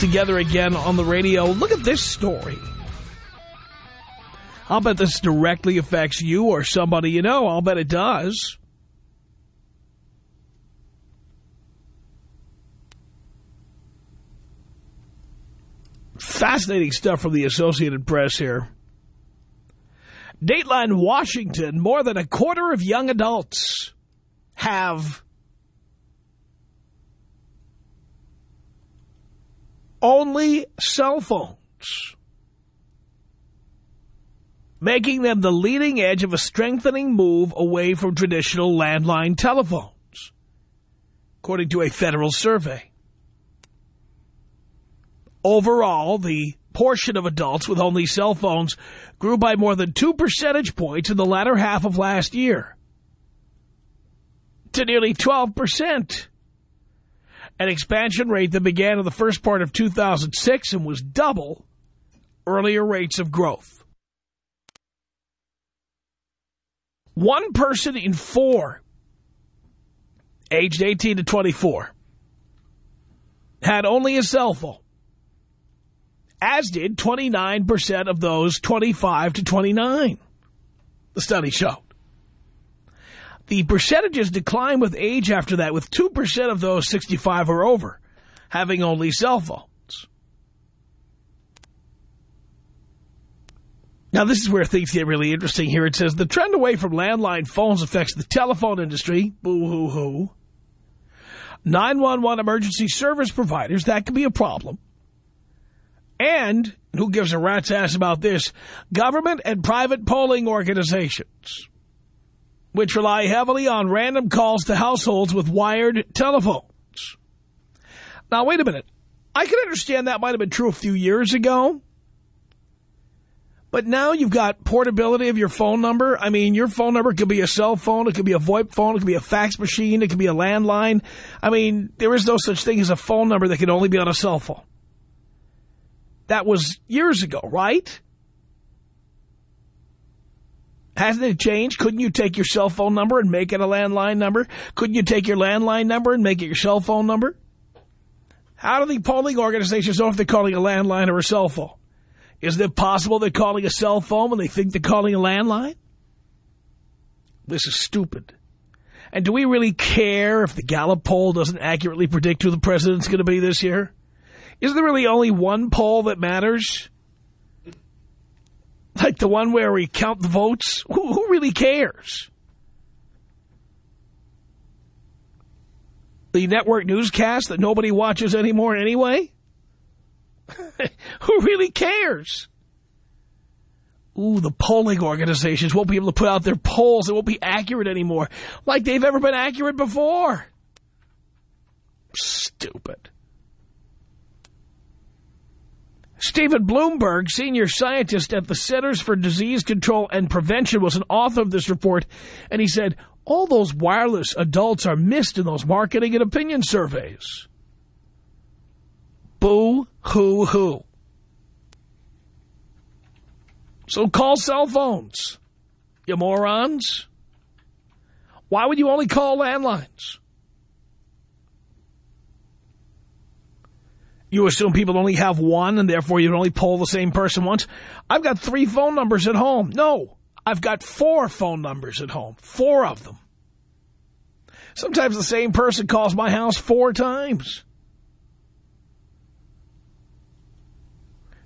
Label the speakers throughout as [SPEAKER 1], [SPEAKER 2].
[SPEAKER 1] together again on the radio. Look at this story. I'll bet this directly affects you or somebody you know. I'll bet it does. Fascinating stuff from the Associated Press here. Dateline Washington, more than a quarter of young adults have only cell phones, making them the leading edge of a strengthening move away from traditional landline telephones, according to a federal survey. Overall, the portion of adults with only cell phones grew by more than two percentage points in the latter half of last year to nearly 12 percent an expansion rate that began in the first part of 2006 and was double earlier rates of growth. One person in four, aged 18 to 24, had only a cell phone, as did 29% of those 25 to 29, the study showed. The percentages decline with age after that, with 2% of those 65 or over having only cell phones. Now, this is where things get really interesting here. It says, the trend away from landline phones affects the telephone industry. Boo-hoo-hoo. 911 emergency service providers, that could be a problem. And, who gives a rat's ass about this, government and private polling organizations which rely heavily on random calls to households with wired telephones. Now, wait a minute. I can understand that might have been true a few years ago. But now you've got portability of your phone number. I mean, your phone number could be a cell phone. It could be a VoIP phone. It could be a fax machine. It could be a landline. I mean, there is no such thing as a phone number that can only be on a cell phone. That was years ago, right? Hasn't it changed? Couldn't you take your cell phone number and make it a landline number? Couldn't you take your landline number and make it your cell phone number? How do the polling organizations know if they're calling a landline or a cell phone? Is it possible they're calling a cell phone when they think they're calling a landline? This is stupid. And do we really care if the Gallup poll doesn't accurately predict who the president's going to be this year? Is there really only one poll that matters? Like the one where we count the votes? Who, who really cares? The network newscast that nobody watches anymore anyway? who really cares? Ooh, the polling organizations won't be able to put out their polls. It won't be accurate anymore, like they've ever been accurate before. Stupid. Stephen Blumberg, senior scientist at the Centers for Disease Control and Prevention, was an author of this report, and he said, all those wireless adults are missed in those marketing and opinion surveys. Boo-hoo-hoo. So call cell phones, you morons. Why would you only call landlines? You assume people only have one and therefore you only poll the same person once? I've got three phone numbers at home. No, I've got four phone numbers at home. Four of them. Sometimes the same person calls my house four times.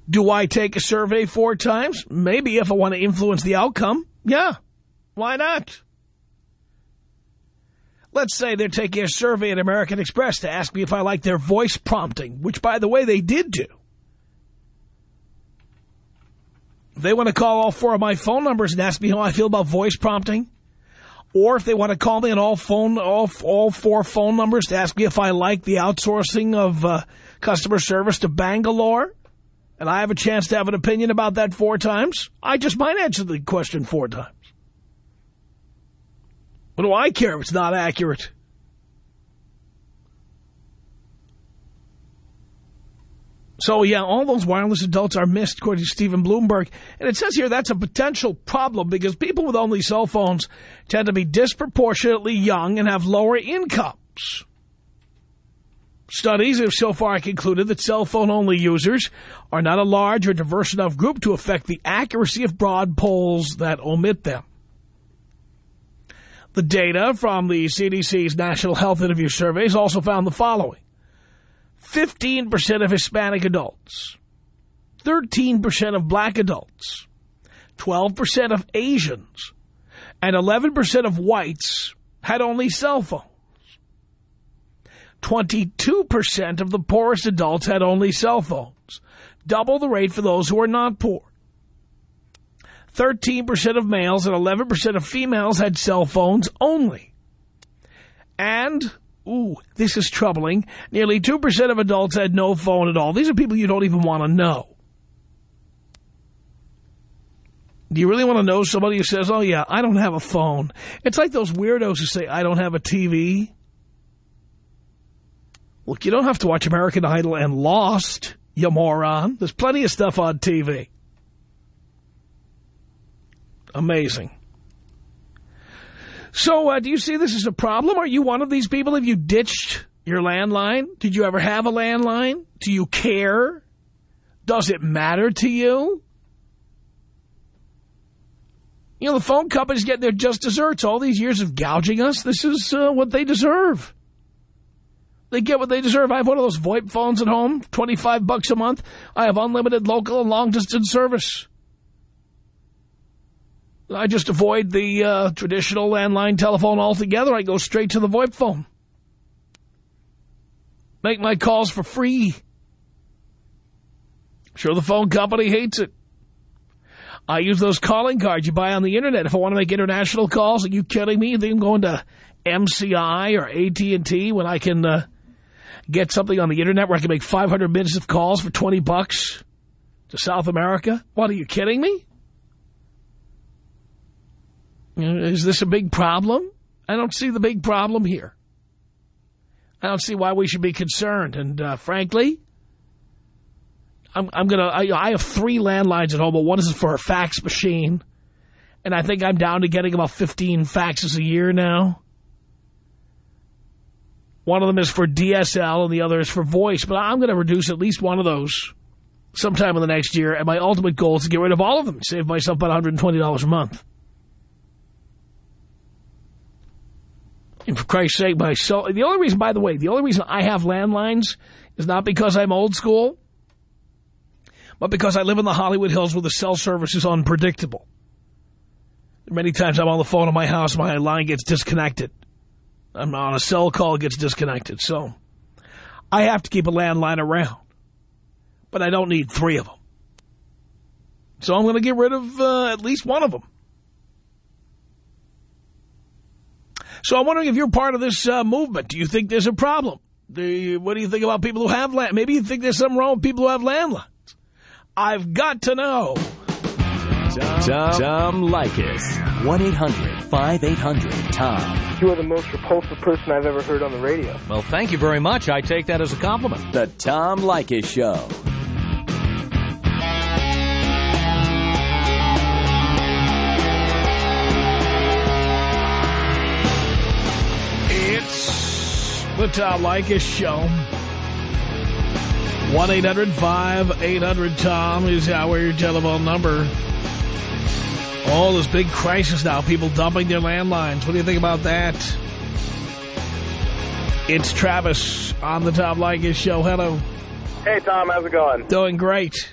[SPEAKER 1] Do I take a survey four times? Maybe if I want to influence the outcome. Yeah, why not? Let's say they're taking a survey at American Express to ask me if I like their voice prompting, which, by the way, they did do. If they want to call all four of my phone numbers and ask me how I feel about voice prompting, or if they want to call me on all phone, all, all four phone numbers to ask me if I like the outsourcing of uh, customer service to Bangalore, and I have a chance to have an opinion about that four times, I just might answer the question four times. What do I care if it's not accurate? So, yeah, all those wireless adults are missed, according to Stephen Blumberg. And it says here that's a potential problem because people with only cell phones tend to be disproportionately young and have lower incomes. Studies have so far concluded that cell phone-only users are not a large or diverse enough group to affect the accuracy of broad polls that omit them. The data from the CDC's National Health Interview Surveys also found the following. 15% of Hispanic adults, 13% of black adults, 12% of Asians, and 11% of whites had only cell phones. 22% of the poorest adults had only cell phones, double the rate for those who are not poor. 13% of males and 11% of females had cell phones only. And Ooh, this is troubling. Nearly 2% of adults had no phone at all. These are people you don't even want to know. Do you really want to know somebody who says, oh, yeah, I don't have a phone? It's like those weirdos who say, I don't have a TV. Look, you don't have to watch American Idol and Lost, you moron. There's plenty of stuff on TV. Amazing. So uh, do you see this as a problem? Are you one of these people? Have you ditched your landline? Did you ever have a landline? Do you care? Does it matter to you? You know, the phone companies getting their just desserts. All these years of gouging us, this is uh, what they deserve. They get what they deserve. I have one of those VoIP phones at home, 25 bucks a month. I have unlimited local and long-distance service. I just avoid the uh, traditional landline telephone altogether. I go straight to the VoIP phone. Make my calls for free. Sure, the phone company hates it. I use those calling cards you buy on the Internet if I want to make international calls. Are you kidding me? I'm going to MCI or AT&T when I can uh, get something on the Internet where I can make 500 minutes of calls for 20 bucks to South America? What, are you kidding me? Is this a big problem? I don't see the big problem here. I don't see why we should be concerned. And uh, frankly, I'm, I'm gonna. I, I have three landlines at home, but one is for a fax machine, and I think I'm down to getting about 15 faxes a year now. One of them is for DSL and the other is for voice, but I'm going to reduce at least one of those sometime in the next year, and my ultimate goal is to get rid of all of them, save myself about $120 a month. And for Christ's sake, my cell, the only reason, by the way, the only reason I have landlines is not because I'm old school, but because I live in the Hollywood Hills where the cell service is unpredictable. Many times I'm on the phone in my house, my line gets disconnected. I'm on a cell call, gets disconnected. So I have to keep a landline around, but I don't need three of them. So I'm going to get rid of uh, at least one of them. So I'm wondering if you're part of this uh, movement. Do you think there's a problem? Do you, what do you think about people who have land? Maybe you think there's something wrong with people who have landlines. I've got to know.
[SPEAKER 2] Tom, Tom, Tom Leykis. 1-800-5800-TOM.
[SPEAKER 3] You are the most repulsive person I've ever heard on the radio.
[SPEAKER 1] Well, thank you very much. I take that as a compliment.
[SPEAKER 2] The Tom Leykis Show.
[SPEAKER 1] The Tom Leykis Show. 1-800-5800-TOM is our telephone number. Oh, this big crisis now. People dumping their landlines. What do you think about that? It's Travis on the Tom Leykis Show. Hello.
[SPEAKER 3] Hey, Tom. How's it going?
[SPEAKER 1] Doing great.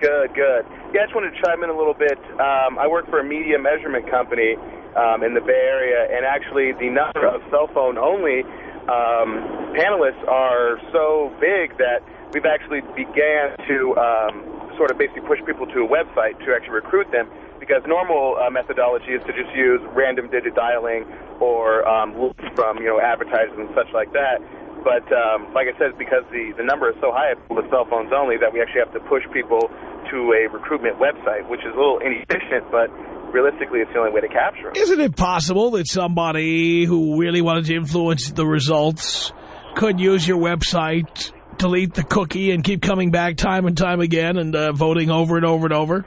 [SPEAKER 4] Good, good. Yeah, I just wanted to chime in a little bit. Um, I work for a media measurement company um, in the Bay Area, and actually the number of cell phone only um, panelists are so big that we've actually began to um, sort of basically push people to a website to actually recruit them because normal uh, methodology is to just use random digit dialing or um, from you know advertisers and such like that. But um, like I said, because the, the number is so high with cell phones only that we actually have to push people to a recruitment website, which is a little inefficient, but realistically it's the only way to capture them.
[SPEAKER 1] Isn't it possible that somebody who really wanted to influence the results could use your website, delete the cookie, and keep coming back time and time again and uh, voting over and over and over?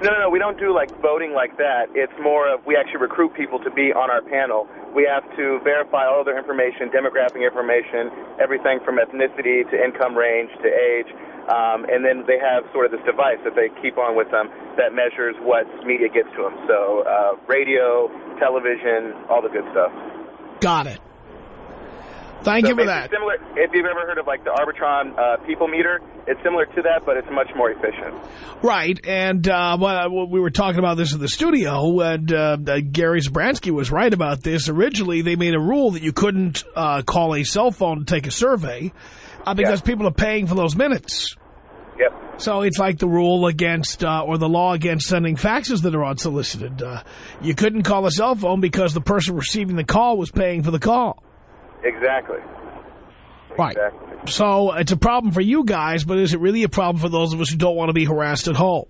[SPEAKER 4] No, no, no, we don't do like voting like that. It's more of we actually recruit people to be on our panel. We have to verify all their information, demographic information, everything from ethnicity to income range to age. Um, and then they have sort of this device that they keep on with them that measures what media gets to them. So uh, radio, television, all the good stuff.
[SPEAKER 1] Got it. Thank
[SPEAKER 4] so
[SPEAKER 1] you for that.
[SPEAKER 4] Similar, if you've ever heard of like the Arbitron uh, people meter, it's similar to that, but it's much more efficient.
[SPEAKER 1] Right, and uh, well, we were talking about this in the studio, and uh, Gary Zabransky was right about this. Originally, they made a rule that you couldn't uh, call a cell phone to take a survey uh, because
[SPEAKER 4] Yeah.
[SPEAKER 1] people are paying for those minutes.
[SPEAKER 4] Yep.
[SPEAKER 1] So it's like the rule against, uh, or the law against sending faxes that are unsolicited. Uh, you couldn't call a cell phone because the person receiving the call was paying for the call.
[SPEAKER 4] Exactly.
[SPEAKER 1] Right.
[SPEAKER 4] Exactly.
[SPEAKER 1] So it's a problem for you guys, but is it really a problem for those of us who don't want to be harassed at home?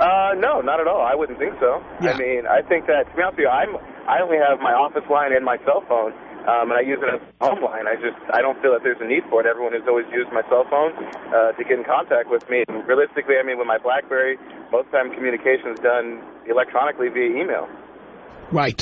[SPEAKER 4] Uh, no, not at all. I wouldn't think so.
[SPEAKER 1] Yeah.
[SPEAKER 4] I mean, I think that to be honest with you, I'm I only have my office line and my cell phone, um, and I use it as a home line. I just I don't feel that there's a need for it. Everyone has always used my cell phone uh, to get in contact with me. And realistically, I mean, with my BlackBerry, most time communication is done electronically via email.
[SPEAKER 1] Right.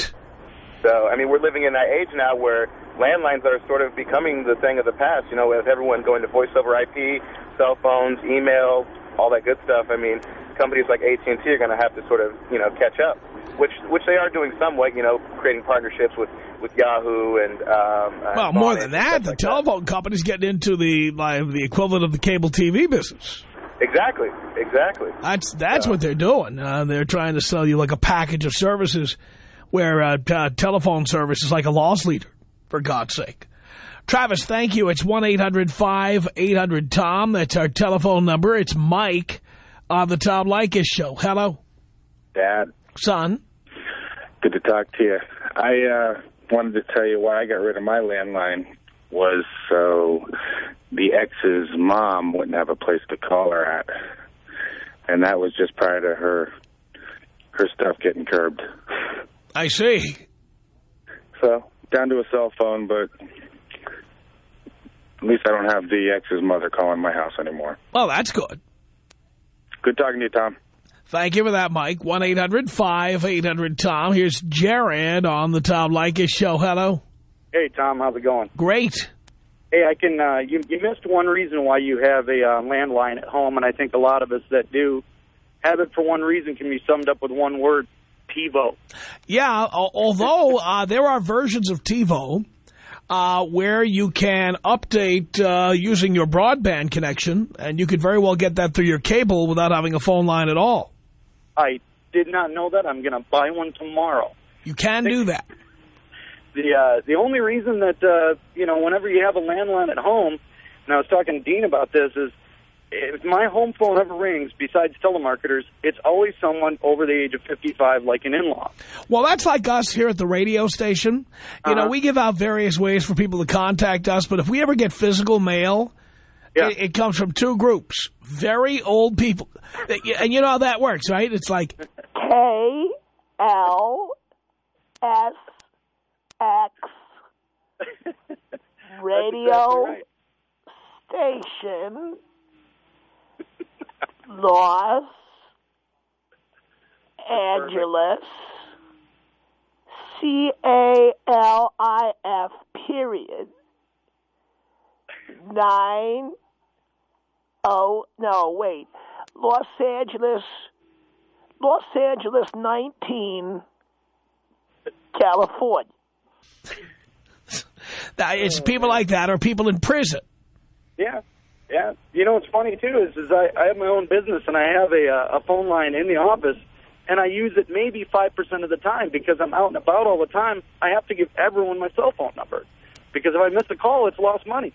[SPEAKER 4] So, I mean, we're living in that age now where landlines are sort of becoming the thing of the past, you know, with everyone going to voice over IP, cell phones, email, all that good stuff. I mean, companies like AT&T are going to have to sort of, you know, catch up, which which they are doing somewhat, you know, creating partnerships with, with Yahoo and... Um,
[SPEAKER 1] Well,
[SPEAKER 4] and
[SPEAKER 1] more than that, the
[SPEAKER 4] like
[SPEAKER 1] telephone company's getting into the like, the equivalent of the cable TV business.
[SPEAKER 4] Exactly, exactly.
[SPEAKER 1] That's that's
[SPEAKER 4] Yeah.
[SPEAKER 1] what they're doing. Uh, they're trying to sell you like a package of services where uh, uh, telephone service is like a loss leader, for God's sake. Travis, thank you. It's 1-800-5800-TOM. That's our telephone number. It's Mike on the Tom Leykis Show. Hello,
[SPEAKER 5] Dad,
[SPEAKER 1] son.
[SPEAKER 5] Good to talk to you. I uh, wanted to tell you why I got rid of my landline was so the ex's mom wouldn't have a place to call her at, and that was just prior to her her stuff getting curbed.
[SPEAKER 1] I see.
[SPEAKER 5] So down to a cell phone, but at least I don't have the ex's mother calling my house anymore.
[SPEAKER 1] Well, that's good.
[SPEAKER 5] Good talking to you, Tom.
[SPEAKER 1] Thank you for that, Mike. 1-800-5800-TOM. Here's Jared on the Tom Leykis Show. Hello.
[SPEAKER 6] Hey, Tom, how's it going?
[SPEAKER 1] Great.
[SPEAKER 6] Hey, I can. Uh, you, you missed one reason why you have a uh, landline at home, and I think a lot of us that do have it for one reason can be summed up with one word: TiVo.
[SPEAKER 1] Yeah, although uh, there are versions of TiVo uh, where you can update uh, using your broadband connection, and you could very well get that through your cable without having a phone line at all.
[SPEAKER 6] I did not know that. I'm going to buy one tomorrow.
[SPEAKER 1] You can do that.
[SPEAKER 6] The uh, the only reason that uh, you know, whenever you have a landline at home, and I was talking to Dean about this, is if my home phone ever rings, besides telemarketers, it's always someone over the age of 55, like an in-law.
[SPEAKER 1] Well, that's like us here at the radio station. You know,
[SPEAKER 6] Uh-huh.
[SPEAKER 1] we give out various ways for people to contact us, but if we ever get physical mail,
[SPEAKER 6] Yeah.
[SPEAKER 1] it, it comes from two groups. Very old people. And you know how that works, right? It's like,
[SPEAKER 7] K L S X radio
[SPEAKER 6] That's
[SPEAKER 7] station Los Angeles C A L I F period nine oh no wait Los Angeles Los Angeles 19 California
[SPEAKER 1] it's people like that or people in prison.
[SPEAKER 6] Yeah. Yeah. You know what's funny, too, is, is I, I have my own business, and I have a, uh, a phone line in the office, and I use it maybe 5% of the time because I'm out and about all the time. I have to give everyone my cell phone number because if I miss a call, it's lost money.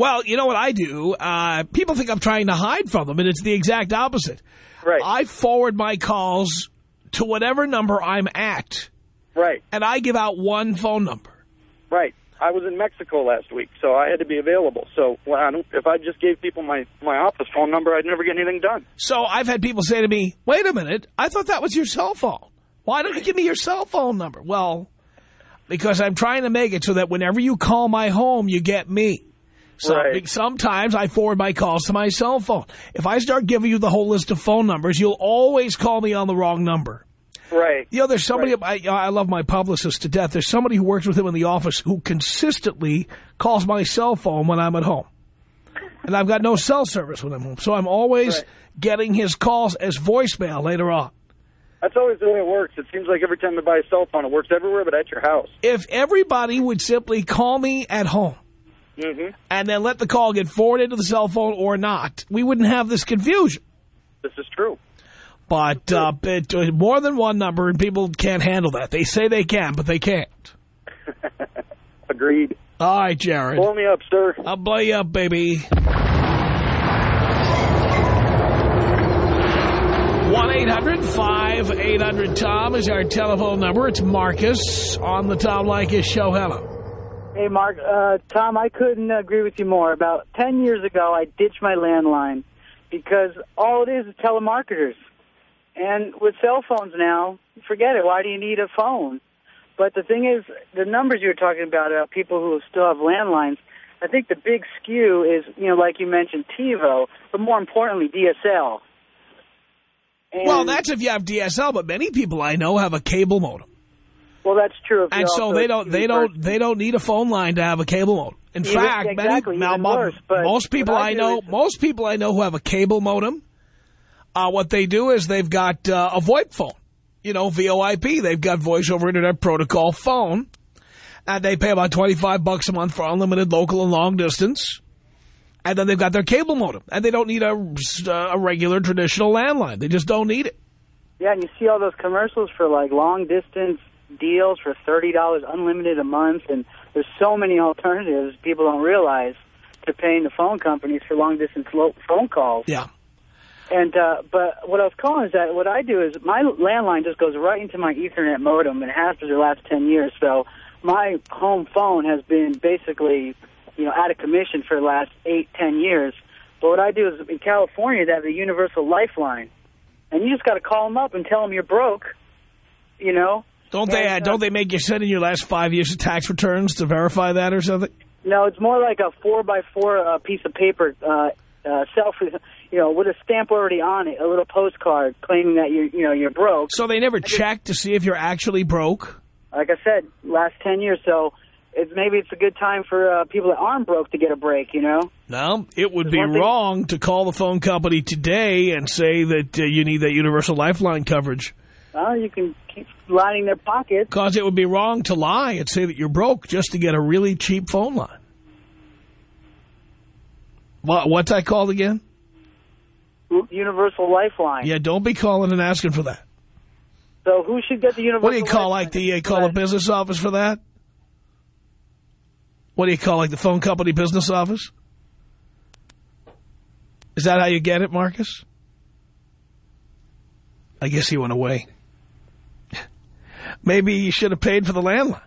[SPEAKER 1] Well, you know what I do? Uh, people think I'm trying to hide from them, and it's the exact opposite.
[SPEAKER 6] Right.
[SPEAKER 1] I forward my calls to whatever number I'm at,
[SPEAKER 6] Right.
[SPEAKER 1] and I give out one phone number.
[SPEAKER 6] Right. I was in Mexico last week, so I had to be available. So well, I don't, if I just gave people my, my office phone number, I'd never get anything done.
[SPEAKER 1] So I've had people say to me, wait a minute, I thought that was your cell phone. Why don't you give me your cell phone number? Well, because I'm trying to make it so that whenever you call my home, you get me. So
[SPEAKER 6] Right.
[SPEAKER 1] sometimes I forward my calls to my cell phone. If I start giving you the whole list of phone numbers, you'll always call me on the wrong number.
[SPEAKER 6] Right.
[SPEAKER 1] You know, there's somebody, I, I love my publicist to death. There's somebody who works with him in the office who consistently calls my cell phone when I'm at home. And I've got no cell service when I'm home. So I'm always
[SPEAKER 6] Right.
[SPEAKER 1] getting his calls as voicemail later on.
[SPEAKER 6] That's always the way it works. It seems like every time I buy a cell phone, it works everywhere but at your house.
[SPEAKER 1] If everybody would simply call me at home
[SPEAKER 6] Mm-hmm.
[SPEAKER 1] and then let the call get forwarded to the cell phone or not, we wouldn't have this confusion.
[SPEAKER 6] This is true.
[SPEAKER 1] But uh, it, uh, more than one number, and people can't handle that. They say they can, but they can't.
[SPEAKER 6] Agreed.
[SPEAKER 1] All right, Jared.
[SPEAKER 6] Blow me up, sir.
[SPEAKER 1] I'll blow you up, baby. 1-800-5800-TOM is our telephone number. It's Marcus on the Tom Leykis show. Hello.
[SPEAKER 7] Hey, Mark. Uh, Tom, I couldn't agree with you more. About 10 years ago, I ditched my landline because all it is is telemarketers. And with cell phones now, forget it. Why do you need a phone? But the thing is, the numbers you were talking about, about people who still have landlines, I think the big skew is, you know, like you mentioned, TiVo, but more importantly, DSL. And,
[SPEAKER 1] Well, that's if you have DSL, but many people I know have a cable modem.
[SPEAKER 7] Well, that's true.
[SPEAKER 1] And so they don't they don't
[SPEAKER 7] person.
[SPEAKER 1] they don't need a phone line to have a cable modem. In
[SPEAKER 7] Even-
[SPEAKER 1] fact,
[SPEAKER 7] exactly,
[SPEAKER 1] many, mo-
[SPEAKER 7] worse,
[SPEAKER 1] most people
[SPEAKER 7] I
[SPEAKER 1] I know most people I know who have a cable modem, uh, what they do is they've got uh, a VoIP phone, you know, VoIP. They've got voice over internet protocol phone, and they pay about twenty five bucks a month for unlimited local and long distance. And then they've got their cable modem, and they don't need a, a regular traditional landline. They just don't need it.
[SPEAKER 7] Yeah, and you see all those commercials for like long distance deals for thirty dollars unlimited a month, and there's so many alternatives people don't realize to paying the phone companies for long distance phone calls.
[SPEAKER 1] Yeah.
[SPEAKER 7] And uh, but what I was calling is that what I do is my landline just goes right into my Ethernet modem, and it has for the last ten years. So my home phone has been basically, you know, out of commission for the last eight, ten years. But what I do is in California they have the Universal Lifeline, and you just got to call them up and tell them you're broke. You know,
[SPEAKER 1] Don't they uh,
[SPEAKER 7] uh,
[SPEAKER 1] don't they make you send in your last five years of tax returns to verify that or something?
[SPEAKER 7] No, it's more like a four by four uh, piece of paper, uh, uh, self, you know, with a stamp already on it, a little postcard claiming that you're, you know, you're broke.
[SPEAKER 1] So they never check to see if you're actually broke?
[SPEAKER 7] Like I said, last ten years, so it's maybe it's a good time for uh, people that aren't broke to get a break. You know,
[SPEAKER 1] No, it would be wrong to call the phone company today and say that uh, you need that universal lifeline coverage.
[SPEAKER 7] Well, you can keep lining their pockets.
[SPEAKER 1] Because it would be wrong to lie and say that you're broke just to get a really cheap phone line. What, what's that called again?
[SPEAKER 7] Universal Lifeline.
[SPEAKER 1] Yeah, don't be calling and asking for that.
[SPEAKER 7] So who should get the Universal?
[SPEAKER 1] What do you call,
[SPEAKER 7] Lifeline?
[SPEAKER 1] like, the uh, call a business office for that? What do you call, like, the phone company business office? Is that how you get it, Marcus? I guess he went away. Maybe you should have paid for the landline.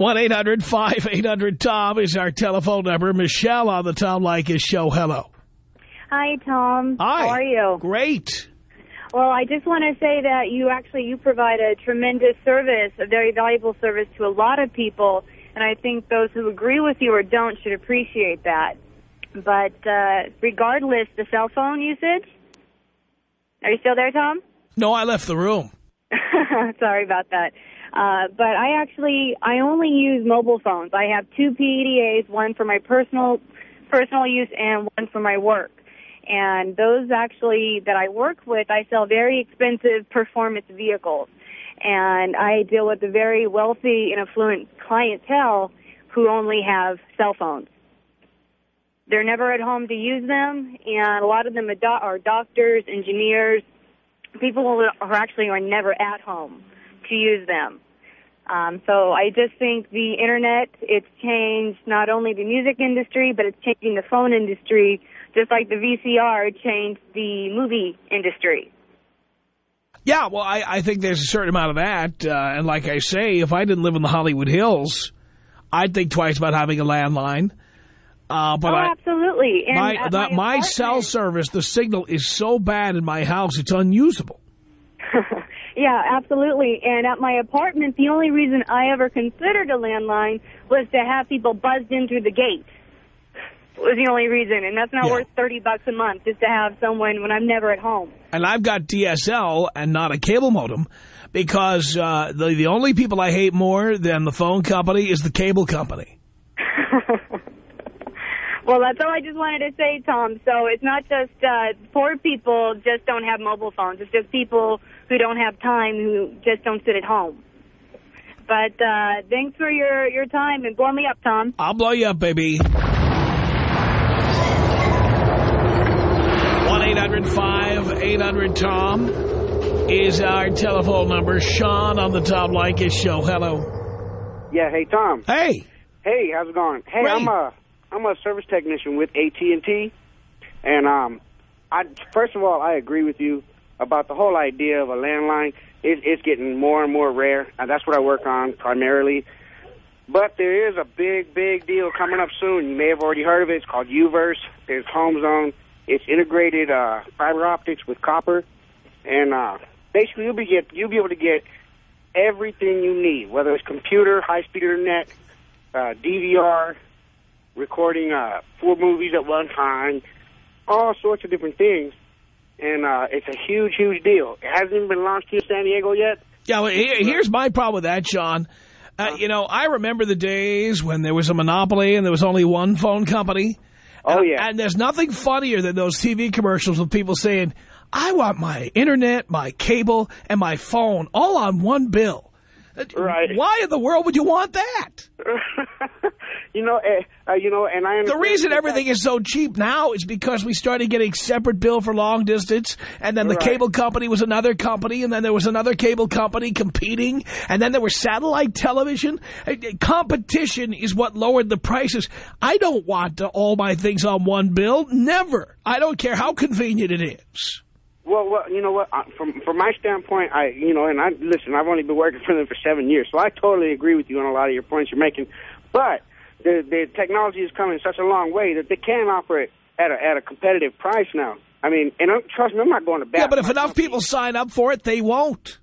[SPEAKER 1] 1-800-5800-TOM is our telephone number. Michelle on the Tom Leykis show. Hello.
[SPEAKER 8] Hi, Tom.
[SPEAKER 1] Hi.
[SPEAKER 8] How are you?
[SPEAKER 1] Great.
[SPEAKER 8] Well, I just want to say that you actually you provide a tremendous service, a very valuable service to a lot of people, and I think those who agree with you or don't should appreciate that. But uh, regardless, the cell phone usage. Are you still there, Tom?
[SPEAKER 1] No, I left the room.
[SPEAKER 8] Sorry about that. Uh, but I actually, I only use mobile phones. I have two PDAs, one for my personal, personal use and one for my work. And those actually that I work with, I sell very expensive performance vehicles. And I deal with a very wealthy and affluent clientele who only have cell phones. they're never at home to use them, and a lot of them are doctors, engineers, people are actually are never at home to use them. Um, so I just think the internet, it's changed not only the music industry, but it's changing the phone industry, just like the VCR changed the movie industry.
[SPEAKER 1] Yeah, well, I, I think there's a certain amount of that. Uh, and like I say, if I didn't live in the Hollywood Hills, I'd think twice about having a landline. Uh, but
[SPEAKER 8] oh,
[SPEAKER 1] I,
[SPEAKER 8] absolutely. And
[SPEAKER 1] my, the,
[SPEAKER 8] my,
[SPEAKER 1] my cell service, the signal is so bad in my house, it's unusable.
[SPEAKER 8] yeah, absolutely. And at my apartment, the only reason I ever considered a landline was to have people buzzed in through the gate. It Was the only reason, and that's not
[SPEAKER 1] Yeah.
[SPEAKER 8] worth 30 bucks a month just to have someone when I'm never at home.
[SPEAKER 1] And I've got DSL and not a cable modem because uh, the, the only people I hate more than the phone company is the cable company.
[SPEAKER 8] Well, that's all I just wanted to say, Tom. So it's not just uh, poor people just don't have mobile phones. It's just people who don't have time who just don't sit at home. But uh, thanks for your, your time, and blow me up, Tom.
[SPEAKER 1] I'll blow you up, baby. 1-800-5800-TOM is our telephone number. Sean on the Tom Leykis show. Hello.
[SPEAKER 9] Yeah, hey Tom.
[SPEAKER 1] Hey.
[SPEAKER 9] Hey, how's it going? Hey,
[SPEAKER 1] Great.
[SPEAKER 9] I'm a I'm a service technician with AT&T, and um, I first of all I agree with you about the whole idea of a landline. It, it's getting more and more rare, and that's what I work on primarily. But there is a big, big deal coming up soon. You may have already heard of it. It's called UVerse. There's Home Zone. It's integrated uh, fiber optics with copper, and uh, basically you'll be get you'll be able to get everything you need, whether it's computer, high-speed internet, uh, DVR, recording uh, four movies at one time, all sorts of different things. And uh, it's a huge, huge deal. It hasn't even been launched here in San Diego yet.
[SPEAKER 1] Yeah, well, here- here's my problem with that, Sean. Uh, you know, I remember the days when there was a monopoly and there was only one phone company.
[SPEAKER 9] Oh,
[SPEAKER 1] And-
[SPEAKER 9] yeah.
[SPEAKER 1] And there's nothing funnier than those TV commercials with people saying, I want my internet, my cable, and my phone all on one bill.
[SPEAKER 9] Right.
[SPEAKER 1] Why in the world would you want that?
[SPEAKER 9] you know, uh, uh, you know, and I
[SPEAKER 1] The reason everything is so cheap now is because we started getting separate bill for long distance, and then the
[SPEAKER 9] Right.
[SPEAKER 1] cable company was another company, and then there was another cable company competing, and then there was satellite television. Uh, uh, Competition is what lowered the prices. I don't want all my things on one bill. Never. I don't care how convenient it is.
[SPEAKER 9] Well, well, you know what? From from my standpoint, I you know, and I listen. I've only been working for them for seven years, so I totally agree with you on a lot of your points you're making. But the the technology is coming such a long way that they can offer it at a at a competitive price now. I mean, and I'm, trust me, I'm not going to bat.
[SPEAKER 1] Yeah, but if enough people sign up for it, they won't.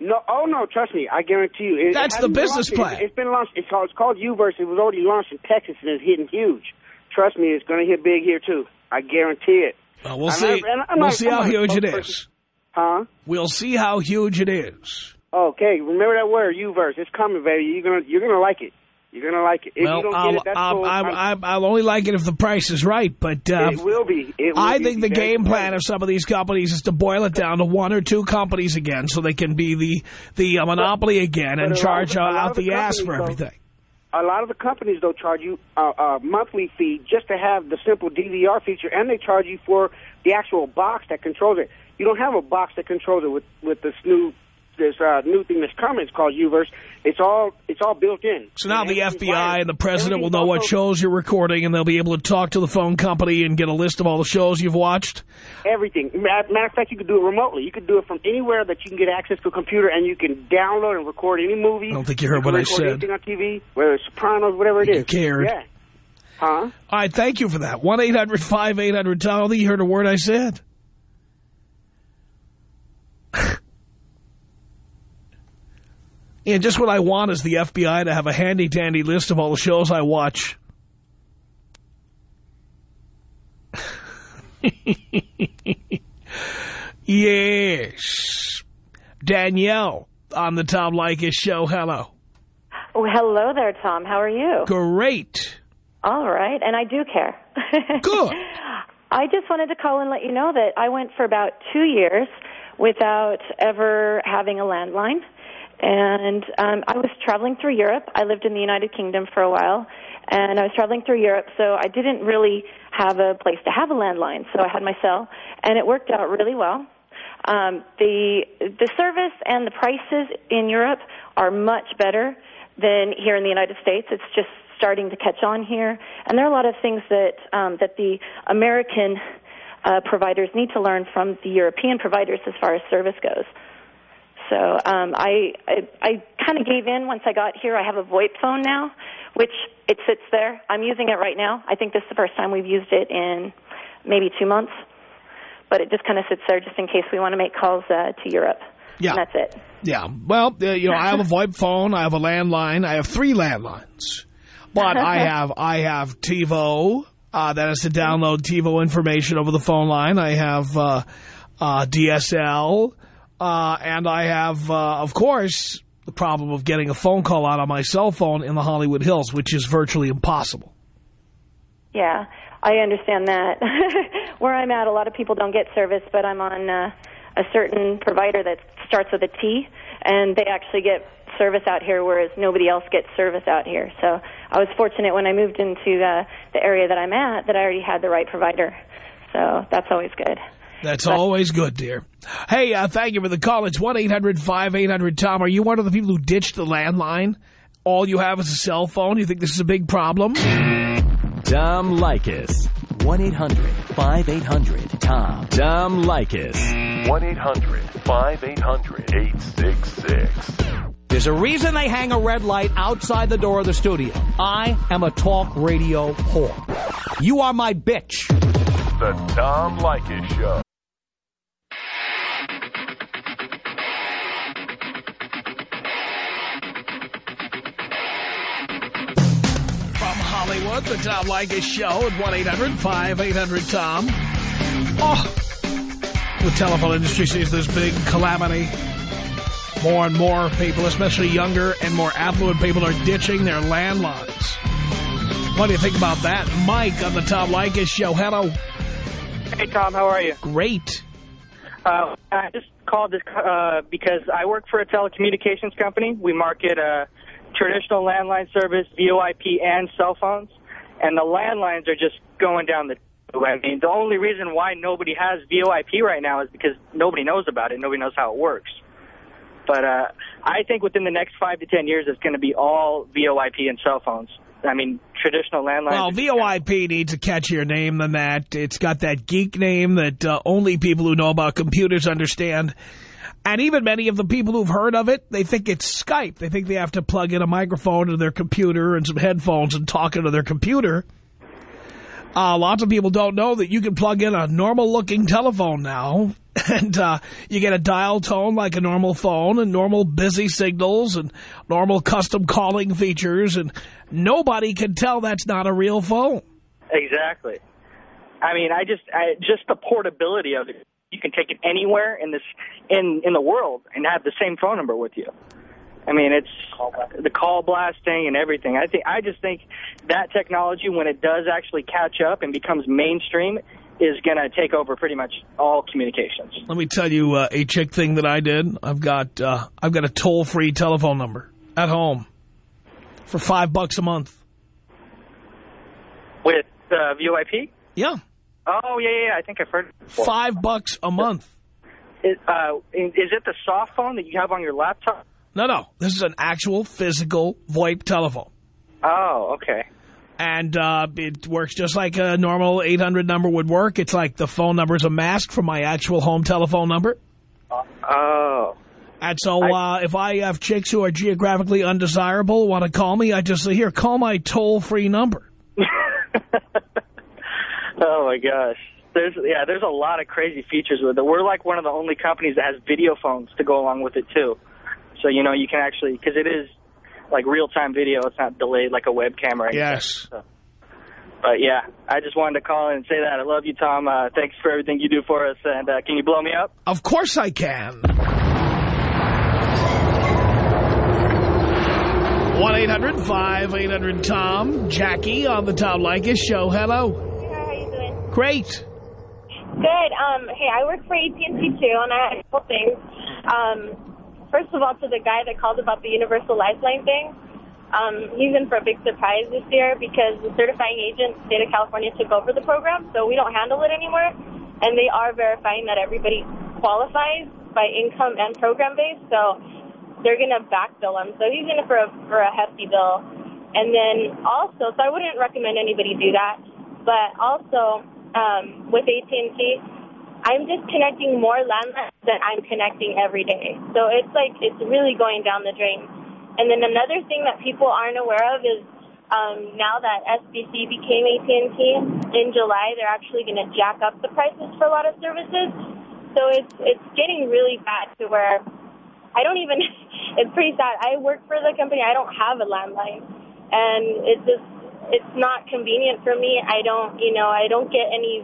[SPEAKER 9] No, oh no, trust me, I guarantee you. It, it
[SPEAKER 1] That's the business
[SPEAKER 9] launched.
[SPEAKER 1] plan.
[SPEAKER 9] It's, it's been launched. It's called, it's called Uverse. It was already launched in Texas and it's hitting huge. Trust me, it's going to hit big here too. I guarantee it.
[SPEAKER 1] Well, we'll
[SPEAKER 9] I'm
[SPEAKER 1] see.
[SPEAKER 9] and I'm
[SPEAKER 1] we'll
[SPEAKER 9] not-
[SPEAKER 1] see
[SPEAKER 9] I'm
[SPEAKER 1] how huge it is.
[SPEAKER 9] Huh?
[SPEAKER 1] We'll see how huge it is.
[SPEAKER 9] Okay, remember that word, Uverse. It's coming, baby. You're gonna you're gonna like it. You're gonna like it. If
[SPEAKER 1] well,
[SPEAKER 9] you don't
[SPEAKER 1] I'll,
[SPEAKER 9] get it, that's
[SPEAKER 1] I'll,
[SPEAKER 9] cool.
[SPEAKER 1] I'll only like it if the price is right. But uh,
[SPEAKER 9] it will be. It will
[SPEAKER 1] I think the game plan of some of these companies is to boil it down to one or two companies again, so they can be the the uh, monopoly again and
[SPEAKER 9] but a lot
[SPEAKER 1] charge
[SPEAKER 9] of the- a lot
[SPEAKER 1] out
[SPEAKER 9] the
[SPEAKER 1] ass for everything.
[SPEAKER 9] A lot of the companies though charge you a, a monthly fee just to have the simple DVR feature, and they charge you for the actual box that controls it. You don't have a box that controls it with with this new this uh, new thing that's coming. It's called Uverse. It's all it's all built in.
[SPEAKER 1] So now the FBI
[SPEAKER 9] wired.
[SPEAKER 1] and the president will know what shows you're recording, and they'll be able to talk to the phone company and get a list of all the shows you've watched.
[SPEAKER 9] Everything. Matter of fact, you could do it remotely. You could do it from anywhere that you can get access to a computer, and you can download and record any movie.
[SPEAKER 1] I don't think you heard
[SPEAKER 9] can
[SPEAKER 1] what I said.
[SPEAKER 9] Anything on TV, whether it's Sopranos, whatever it
[SPEAKER 1] You
[SPEAKER 9] is.
[SPEAKER 1] cared.
[SPEAKER 9] Yeah. Huh?
[SPEAKER 1] All right, thank you for that. 1-800-5800-TOM. I don't think you heard a word I said. And just what I want is the FBI to have a handy-dandy list of all the shows I watch. yes. Danielle on the Tom Leykis show. Hello.
[SPEAKER 10] Oh, hello there, Tom. How are you?
[SPEAKER 1] Great.
[SPEAKER 10] All right, and I do care.
[SPEAKER 1] Good.
[SPEAKER 10] I just wanted to call and let you know that I went for about two years without ever having a landline. And um, I was traveling through Europe. I lived in the United Kingdom for a while, and I was traveling through Europe, so I didn't really have a place to have a landline. So I had my cell, and it worked out really well. Um, the the service and the prices in Europe are much better than here in the United States. It's just starting to catch on here, and there are a lot of things that um, that the American uh, providers need to learn from the European providers as far as service goes. So um, I I, I kind of gave in once I got here. I have a VoIP phone now, which it sits there. I'm using it right now. I think this is the first time we've used it in maybe two months, but it just kind of sits there just in case we want to make calls uh, to Europe.
[SPEAKER 1] Yeah.
[SPEAKER 10] And that's it.
[SPEAKER 1] Yeah. Well, uh, you know, I have a VoIP phone. I have a landline. I have three landlines. But I have I have TiVo. Uh, that is to download TiVo information over the phone line. I have uh, uh, DSL. Uh, and I have, uh, of course, the problem of getting a phone call out on my cell phone in the Hollywood Hills, which is virtually impossible.
[SPEAKER 10] Yeah, I understand that. Where I'm at, a lot of people don't get service, but I'm on uh, a certain provider that starts with a T, and they actually get service out here, whereas nobody else gets service out here. So I was fortunate when I moved into uh, the area that I'm at that I already had the right provider. So that's always good.
[SPEAKER 1] That's always good, dear. Hey, uh, thank you for the call. It's 1-800-5800-TOM. Are you one of the people who ditched the landline? All you have is a cell phone? You think this is a big problem?
[SPEAKER 2] Tom Leykis. 1-800-5800-TOM. Tom Leykis.
[SPEAKER 11] 1-800-5800-866.
[SPEAKER 12] There's a reason they hang a red light outside the door of the studio. I am a talk radio whore. You are my bitch.
[SPEAKER 11] The Tom Leykis Show.
[SPEAKER 1] From Hollywood, the Tom Leykis Show at 1-800-5800-TOM. Oh, the telephone industry sees this big calamity. More and more people, especially younger and more affluent people, are ditching their landlines. What do you think about that? Mike on the Tom Leykis Show. Hello.
[SPEAKER 13] Hey, Tom. How are you?
[SPEAKER 1] Great.
[SPEAKER 13] Uh, I just called this uh, because I work for a telecommunications company. We market uh, traditional landline service, VoIP, and cell phones. And the landlines are just going down the I mean, the only reason why nobody has VoIP right now is because nobody knows about it. Nobody knows how it works. But uh, I think within the next five to ten years, it's going to be all VoIP and cell phones. I mean, traditional landlines.
[SPEAKER 1] Well, VoIP needs a catchier name than that. It's got that geek name that uh, only people who know about computers understand. And even many of the people who've heard of it, they think it's Skype. They think they have to plug in a microphone to their computer and some headphones and talk into their computer. Uh, lots of people don't know that you can plug in a normal-looking telephone now, and uh, you get a dial tone like a normal phone and normal busy signals and normal custom calling features, and nobody can tell that's not a real phone.
[SPEAKER 13] Exactly. I mean, I just, I, just the portability of it. You can take it anywhere in this, in in the world, and have the same phone number with you. I mean, it's the call blasting and everything. I think I just think that technology, when it does actually catch up and becomes mainstream, is going to take over pretty much all communications.
[SPEAKER 1] Let me tell you uh, a chick thing that I did. I've got uh, I've got a toll free telephone number at home for five bucks a month.
[SPEAKER 13] With uh, VoIP?
[SPEAKER 1] Yeah.
[SPEAKER 13] Oh yeah, yeah. I think I've heard.
[SPEAKER 1] Five bucks a month.
[SPEAKER 13] Is, uh, is it the soft phone that you have on your laptop?
[SPEAKER 1] No, no. This is an actual physical VoIP telephone.
[SPEAKER 13] Oh, okay.
[SPEAKER 1] And uh, it works just like a normal 800 number would work. It's like the phone number is a mask from my actual home telephone number.
[SPEAKER 13] Oh.
[SPEAKER 1] And so uh, if I have chicks who are geographically undesirable want to call me, I just say, here, call my toll-free number.
[SPEAKER 13] Oh my gosh. There's yeah, there's a lot of crazy features with it. We're like one of the only companies that has video phones to go along with it too. So you know you can actually because it is like real time video. It's not delayed like a webcam or anything.
[SPEAKER 1] Yes.
[SPEAKER 13] So, but yeah, I just wanted to call in and say that I love you, Tom. Uh, thanks for everything you do for us. And uh, can you blow me up?
[SPEAKER 1] Of course I can. 1-800-5800-TOM. Jackie on the Tom Leykis Show. Hello.
[SPEAKER 14] How you doing?
[SPEAKER 1] Great.
[SPEAKER 14] Good. Um, hey, I work for AT&T too, and I have a couple things. Um, first of all, to the guy that called about the universal lifeline thing, um, he's in for a big surprise this year because the certifying agent, state of California, took over the program, so we don't handle it anymore. And they are verifying that everybody qualifies by income and program base, so they're going to backbill him. So he's in for a, for a hefty bill. And then also, so I wouldn't recommend anybody do that. But also, um, with AT&T, I'm just connecting more landlines than I'm connecting every day. So it's like, it's really going down the drain. And then another thing that people aren't aware of is um, now that SBC became AT&T in July, they're actually going to jack up the prices for a lot of services. So it's it's getting really bad to where I don't even. It's pretty sad. I work for the company. I don't have a landline, and it's just it's not convenient for me. I don't you know I don't get any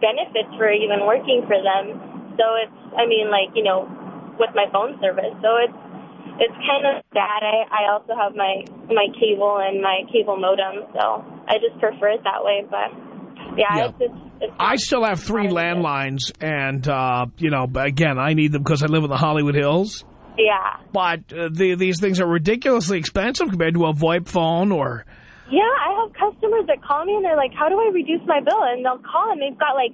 [SPEAKER 14] benefits for even working for them. So it's I mean like you know with my phone service. So it's it's kind of bad. I I also have my my cable and my cable modem, so I just prefer it that way. But yeah,
[SPEAKER 1] Yeah.
[SPEAKER 14] it's
[SPEAKER 1] I still have three landlines, and, uh, you know, again, I need them because I live in the Hollywood Hills.
[SPEAKER 14] yeah.
[SPEAKER 1] But uh, the, these things are ridiculously expensive compared to a VoIP phone or...
[SPEAKER 14] Yeah, I have customers that call me and they're like, "How do I reduce my bill?" And they'll call and they've got like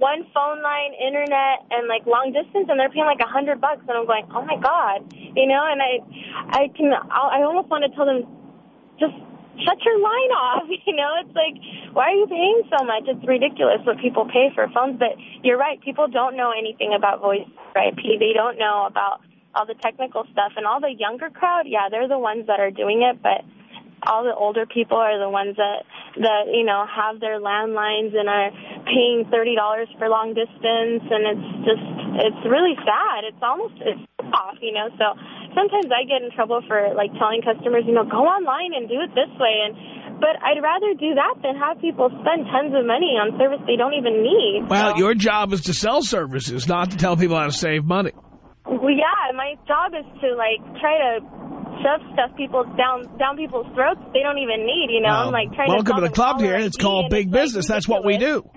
[SPEAKER 14] one phone line, internet, and like long distance, and they're paying like a hundred bucks. And I'm going, "Oh my god," you know. And I, I can, I'll, I almost want to tell them, just shut your line off. You know, it's like, why are you paying so much? It's ridiculous what people pay for phones. But you're right, people don't know anything about voice IP. They don't know about all the technical stuff, and all the younger crowd. Yeah, they're the ones that are doing it, but all the older people are the ones that that you know have their landlines and are paying thirty dollars for long distance and it's just it's really sad it's almost it's off you know so sometimes i get in trouble for like telling customers you know go online and do it this way and but i'd rather do that than have people spend tons of money on service they don't even need
[SPEAKER 1] Well, your job is to sell services, not to tell people how to save money.
[SPEAKER 14] Well, yeah, my job is to like try to shove stuff people down down people's throats they don't even need. You know, I'm oh. like trying
[SPEAKER 1] Welcome
[SPEAKER 14] to.
[SPEAKER 1] to the club here. It's called Big Business. That's what we do.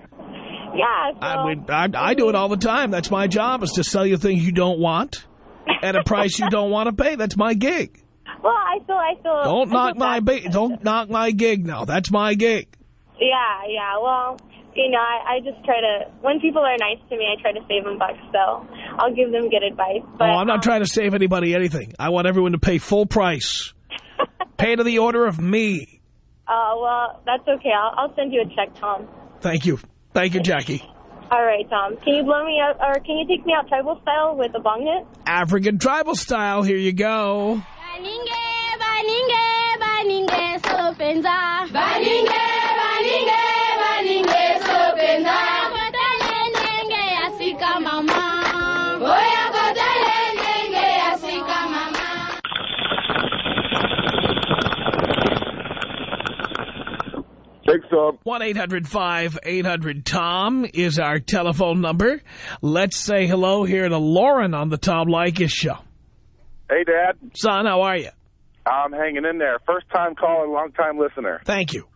[SPEAKER 14] Yeah. So,
[SPEAKER 1] I, mean, I, I do it all the time. That's my job, is to sell you things you don't want at a price you don't want to pay. That's my gig.
[SPEAKER 14] well, I feel I feel.
[SPEAKER 1] Don't
[SPEAKER 14] I
[SPEAKER 1] knock
[SPEAKER 14] feel
[SPEAKER 1] my don't knock my gig now. That's my gig.
[SPEAKER 14] Yeah, yeah. Well, you know, I, I just try to. When people are nice to me, I try to save them bucks. So I'll give them good advice. But
[SPEAKER 1] oh, I'm not
[SPEAKER 14] um,
[SPEAKER 1] trying to save anybody anything. I want everyone to pay full price. pay to the order of me.
[SPEAKER 14] Uh, well, that's okay. I'll, I'll send you a check, Tom.
[SPEAKER 1] Thank you. Thank you, Jackie.
[SPEAKER 14] All right, Tom. Can you blow me out, or can you take me out tribal style with a bong hit?
[SPEAKER 1] African tribal style. Here you go.
[SPEAKER 15] baninge baninge sopenza baninge baninge baninge sopenza kotale nenge yasika mama oya kotale nenge yasika mama
[SPEAKER 16] Big sub.
[SPEAKER 1] 1-800-5800-TOM is our telephone number. Let's say hello here to Lauren on the Tom Leykis Show.
[SPEAKER 17] Hey, Dad.
[SPEAKER 1] Son, how are you?
[SPEAKER 17] I'm hanging in there. First time caller, long time listener.
[SPEAKER 1] Thank you.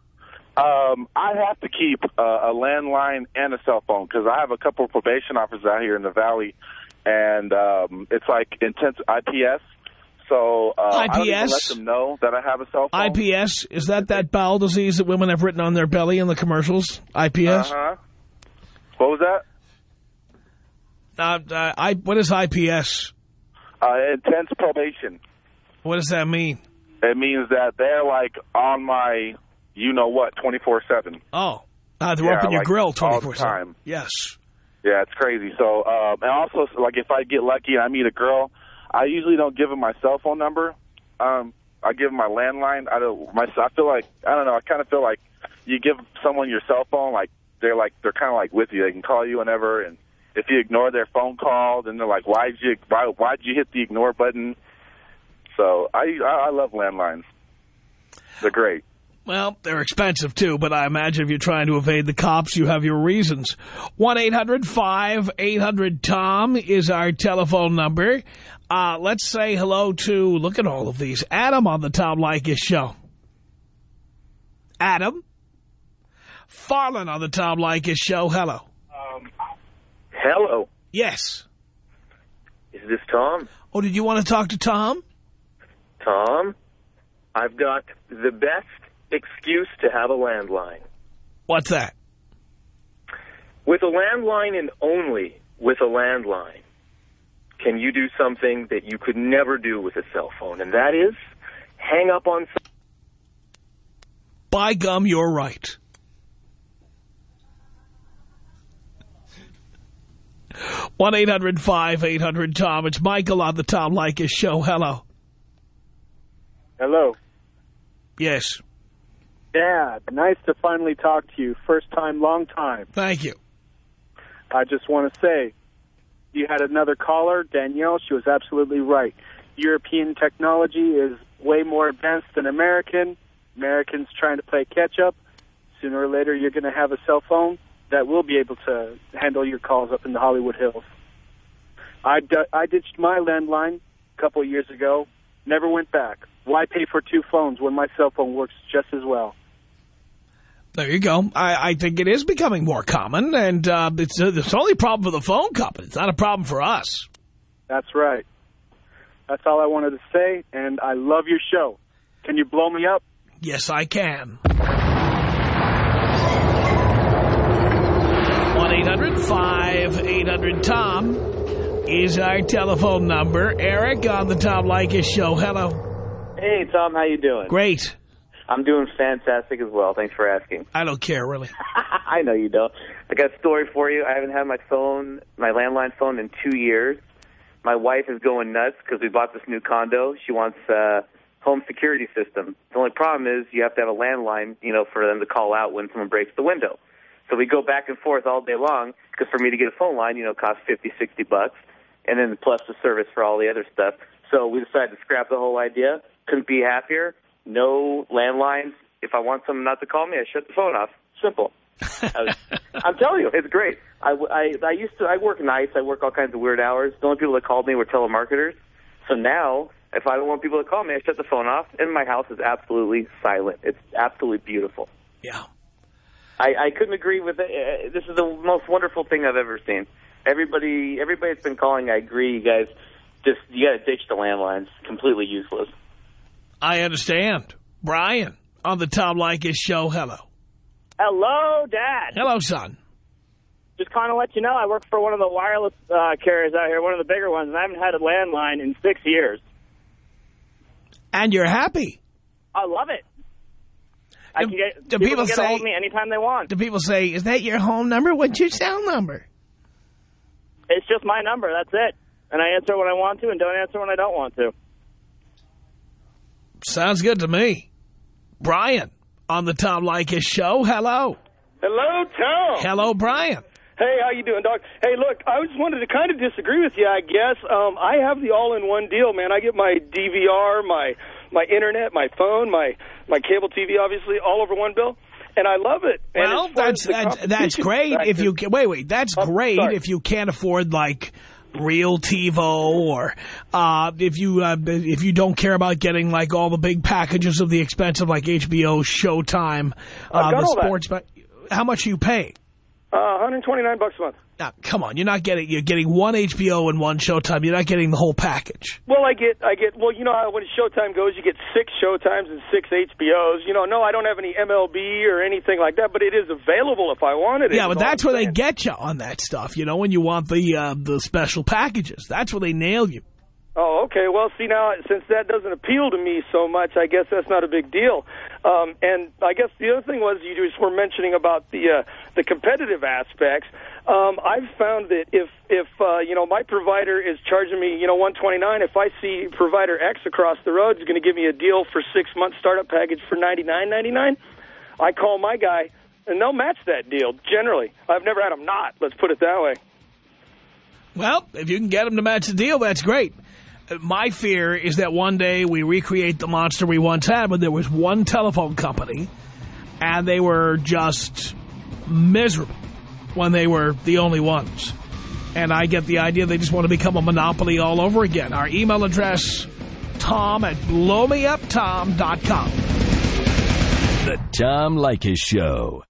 [SPEAKER 17] Um, I have to keep uh, a landline and a cell phone because I have a couple of probation officers out here in the valley, and um, it's like intense IPS. So uh, I don't even let them know that I have a cell phone.
[SPEAKER 1] IPS, is that that bowel disease that women have written on their belly in the commercials? IPS?
[SPEAKER 17] Uh-huh. What was that?
[SPEAKER 1] Uh, uh, I, what is IPS?
[SPEAKER 17] Uh, intense probation.
[SPEAKER 1] What does that mean?
[SPEAKER 17] It means that they're like on my, you know what, 24/7.
[SPEAKER 1] Oh, uh, they're
[SPEAKER 17] Yeah,
[SPEAKER 1] up in your
[SPEAKER 17] like,
[SPEAKER 1] grill
[SPEAKER 17] all the
[SPEAKER 1] 24
[SPEAKER 17] time.
[SPEAKER 1] Yes.
[SPEAKER 17] Yeah, it's crazy. So, um, and also, like, if I get lucky and I meet a girl, I usually don't give them my cell phone number. Um, I give them my landline. I don't. My, I feel like I don't know. I kind of feel like you give someone your cell phone, like they're like they're kind of like with you. They can call you whenever, and if you ignore their phone call, then they're like, "Why'd you why why'd you hit the ignore button?" So I I, I love landlines. They're great.
[SPEAKER 1] Well, they're expensive, too, but I imagine if you're trying to evade the cops, you have your reasons. 1-800-5800-TOM is our telephone number. Uh, let's say hello to, look at all of these, Adam on the Tom Leykis Show. Adam? Farland on the Tom Leykis Show. Hello.
[SPEAKER 18] Hello.
[SPEAKER 1] Yes.
[SPEAKER 18] Is this Tom?
[SPEAKER 1] Oh, did you want to talk to Tom?
[SPEAKER 18] Tom, I've got the best excuse to have a landline.
[SPEAKER 1] What's that?
[SPEAKER 18] With a landline and only with a landline, can you do something that you could never do with a cell phone? And that is hang up on
[SPEAKER 1] By gum, you're right. one 800 tom It's Michael on the Tom Leykis show. Hello.
[SPEAKER 19] Hello.
[SPEAKER 1] Yes.
[SPEAKER 19] Dad, nice to finally talk to you. First time, long time.
[SPEAKER 1] Thank you.
[SPEAKER 19] I just want to say, you had another caller, Danielle. She was absolutely right. European technology is way more advanced than American. Americans trying to play catch up. Sooner or later, you're going to have a cell phone that will be able to handle your calls up in the Hollywood Hills. I, I ditched my landline a couple of years ago, never went back. Why pay for two phones when my cell phone works just as well?
[SPEAKER 1] There you go. I, I think it is becoming more common, and uh, it's, uh, it's only a problem for the phone company. It's not a problem for us.
[SPEAKER 19] That's right. That's all I wanted to say, and I love your show. Can you blow me up?
[SPEAKER 1] Yes, I can. 1-800-5800-TOM is our telephone number. Eric on the Tom Leykis show. Hello.
[SPEAKER 20] Hey, Tom. How you doing?
[SPEAKER 1] Great.
[SPEAKER 20] I'm doing fantastic as well. Thanks for asking.
[SPEAKER 1] I don't care, really.
[SPEAKER 20] I know you don't. I got a story for you. I haven't had my phone, my landline phone, in two years. My wife is going nuts because we bought this new condo. She wants a home security system. The only problem is you have to have a landline, you know, for them to call out when someone breaks the window. So we go back and forth all day long because for me to get a phone line, you know, costs fifty, sixty bucks, and then plus the service for all the other stuff. So we decided to scrap the whole idea. Couldn't be happier. No landlines. If I want someone not to call me, I shut the phone off. Simple. I was, I'm telling you, it's great. I, I, I used to, I work nights. I work all kinds of weird hours. The only people that called me were telemarketers. So now, if I don't want people to call me, I shut the phone off, and my house is absolutely silent. It's absolutely beautiful.
[SPEAKER 1] Yeah.
[SPEAKER 20] I, I couldn't agree with it. Uh, This is the most wonderful thing I've ever seen. Everybody, everybody's been calling. I agree. You guys, just you got to ditch the landlines. Completely useless.
[SPEAKER 1] I understand. Brian on the Tom Leykis show. Hello.
[SPEAKER 21] Hello, Dad.
[SPEAKER 1] Hello, son.
[SPEAKER 21] Just kind of let you know, I work for one of the wireless uh, carriers out here, one of the bigger ones, and I haven't had a landline in six years.
[SPEAKER 1] And you're happy.
[SPEAKER 21] I love it. I
[SPEAKER 1] Do-
[SPEAKER 21] can get,
[SPEAKER 1] do
[SPEAKER 21] people,
[SPEAKER 1] people
[SPEAKER 21] get
[SPEAKER 1] say-
[SPEAKER 21] a hold me anytime they want.
[SPEAKER 1] Do people say, is that your home number? What's your cell number?
[SPEAKER 21] It's just my number. That's it. And I answer when I want to and don't answer when I don't want to.
[SPEAKER 1] Sounds good to me. Brian on the Tom Leykis show. Hello.
[SPEAKER 15] Hello, Tom.
[SPEAKER 1] Hello, Brian.
[SPEAKER 15] Hey, how you doing, Doc? Hey, look, I just wanted to kind of disagree with you, I guess. Um, I have the all-in-one deal, man. I get my DVR, my my internet, my phone, my my cable TV, obviously, all over one bill, and I love it.
[SPEAKER 1] Well, that's that's, that's great if you can, wait wait that's
[SPEAKER 15] Oh,
[SPEAKER 1] great
[SPEAKER 15] sorry.
[SPEAKER 1] if you can't afford like real TiVo or uh, if you uh, if you don't care about getting like all the big packages of the expensive like HBO, Showtime, uh, the sports. But how much are you paying?
[SPEAKER 15] Uh, 129 bucks a month.
[SPEAKER 1] Now, come on, you're not getting you're getting one HBO and one Showtime. You're not getting the whole package.
[SPEAKER 15] Well, I get, I get. Well, you know how when Showtime goes, you get six Showtimes and six HBOs. You know, no, I don't have any MLB or anything like that, but it is available if I wanted it.
[SPEAKER 1] Yeah, but that's where they get you on that stuff. You know, when you want the uh, the special packages, that's where they nail you.
[SPEAKER 15] Oh, okay. Well, see now, since that doesn't appeal to me so much, I guess that's not a big deal. Um, and I guess the other thing was you just were mentioning about the uh, the competitive aspects. Um, I've found that if if uh, you know my provider is charging me you know 129, if I see provider X across the road is going to give me a deal for six months startup package for 99.99, I call my guy and they'll match that deal. Generally, I've never had them not. Let's put it that way.
[SPEAKER 1] Well, if you can get them to match the deal, that's great. My fear is that one day we recreate the monster we once had when there was one telephone company and they were just miserable when they were the only ones. And I get the idea they just want to become a monopoly all over again. Our email address, tom at blowmeuptom.com.
[SPEAKER 2] The Tom Leykis Show.